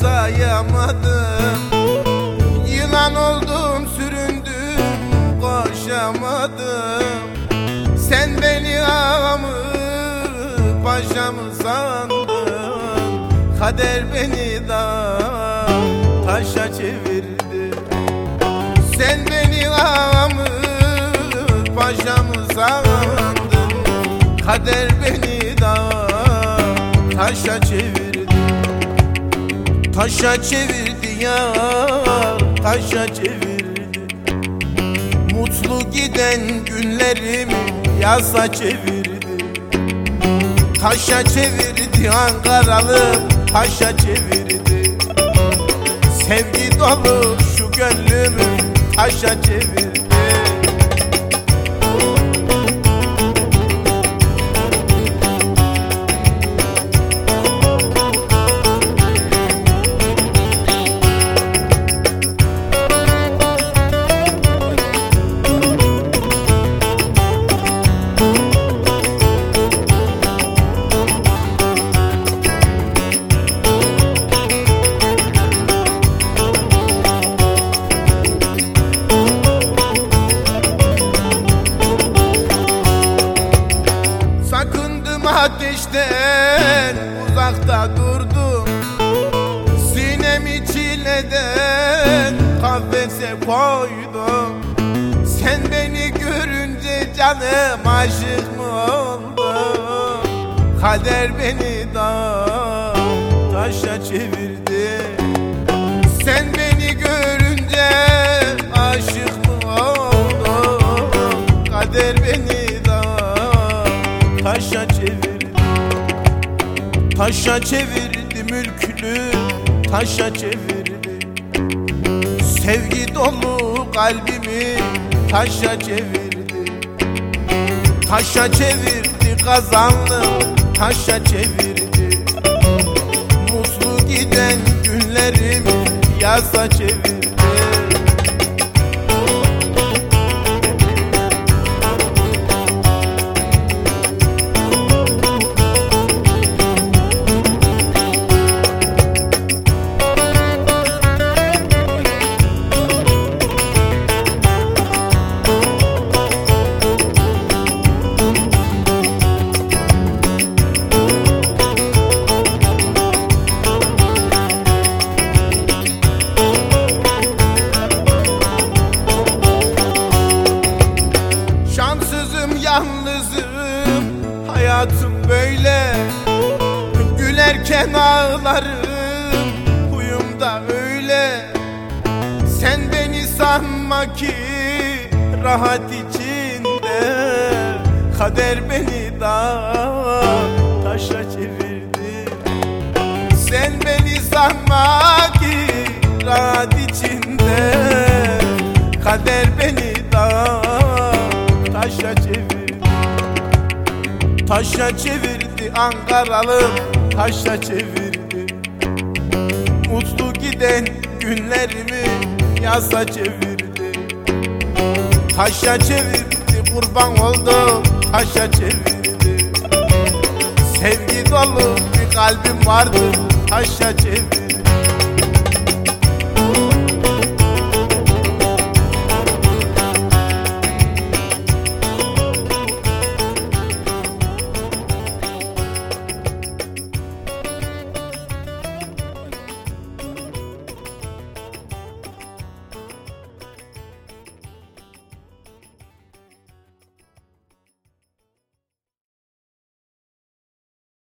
Sayamadım. Yılan oldum süründüm koşamadım. Sen beni ağamı paşamı sandın. Kader beni da taşa çevirdi. Sen beni ağamı paşamı sandın. Kader beni da taşa çevirdi Taşa çevirdi ya taşa çevirdi. Mutlu giden günlerimi yaza çevirdi. Taşa çevirdi Ankaralı taşa çevirdi. Sevgi dolu şu gönlümü taşa çevirdi ateşten uzakta durdum. Sinemi çileden kafese koydum. Sen beni görünce canım aşık mı oldu Kader beni da taşa çevirdi taşa çevirdi Taşa çevirdi mülkünü. Taşa çevirdi Sevgi dolu kalbimi taşa çevirdi Taşa çevirdi kazandım taşa çevirdi Mutlu giden günlerimi yaza çevirdi Gülerken ağlarım huyum da öyle. Sen beni sanma ki rahat içinde. Kader beni da taşa çevirdi. Sen beni sanma ki rahat içinde. Kader beni da taşa çevirdi. Taşa çevirdi Ankaralı taşa çevirdi Mutlu giden günlerimi yaza çevirdi Taşa çevirdi kurban oldu taşa çevirdi Sevgi dolu bir kalbim vardı taşa çevirdi